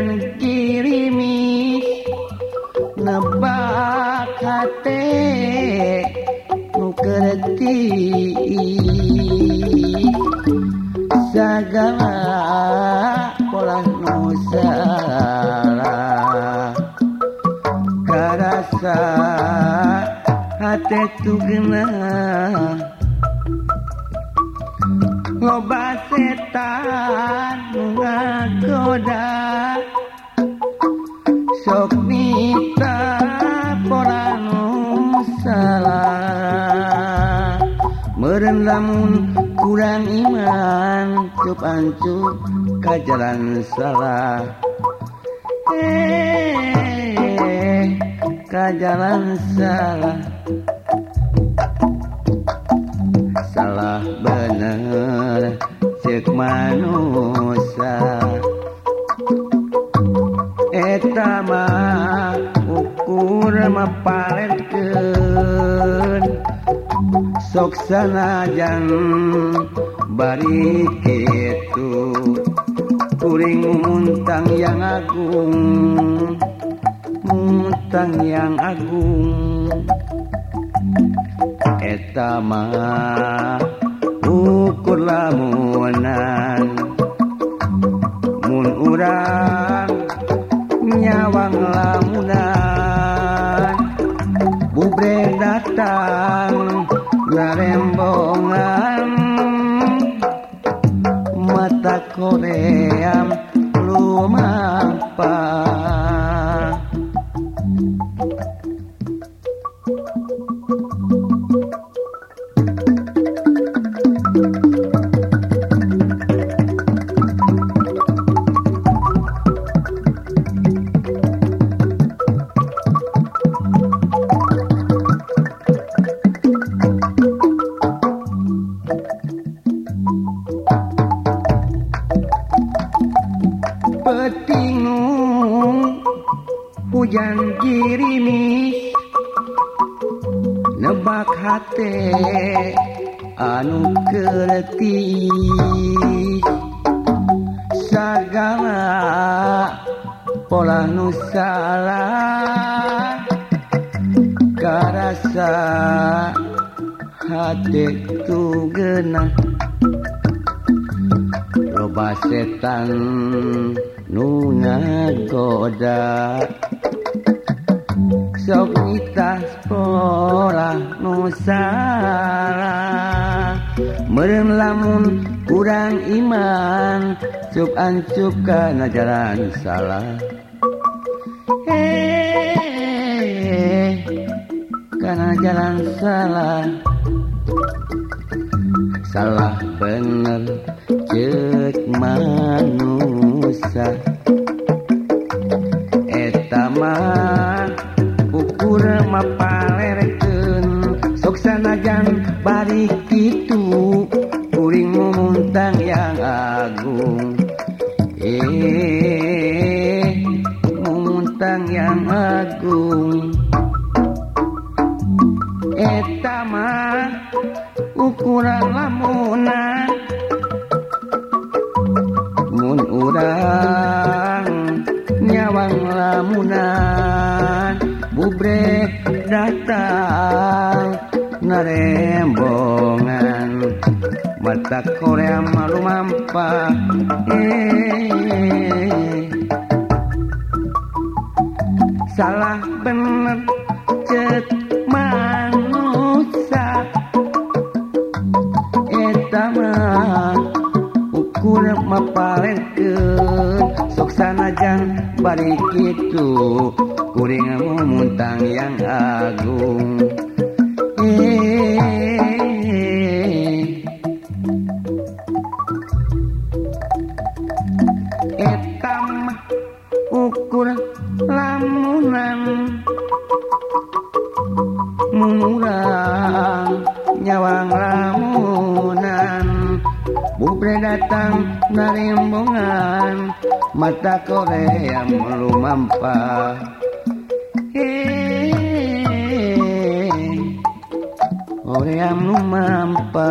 dan kirimi nebak hati nukerti segala pola nusa karasa hati tu gena. Loba setan mengagoda. sok minta poranu salah meren lamun kurang iman cup ancup kajaran salah eh kajaran salah salah bener cek manusia. urama ukur mepaletkeun. Sok sanajan bari kitu kuring muntang yang agung muntang yang agung. Eta mah ukur lamunan mun urang nyawang lamunan bubre datang ngarembongan. Mata koream lumampah petingung hujan kirimis nebak hati anu kerti. Sagala pola Nusala karasa hati tu genah. Loba setan nu ngagoda sok kita sekolah nusara. Meren lamun kurang iman cuk ancup kana jalan salah. Eh kana jalan salah. Salah bener cek manusia etama ukur sok sanajan bari itu kuring memuntang yang agung. Eh memuntang yang agung. Etama ukuran lamunan mun urang lamunan bubre datang ngarembongan mata Korea malu mampa eh, salah bener kitu kuringmu muntang yang agung. Eh, etam ukur lamunan. Munura nyawang lamun bubre datang narimbungan mata korea melumampa. Eh korea melumampa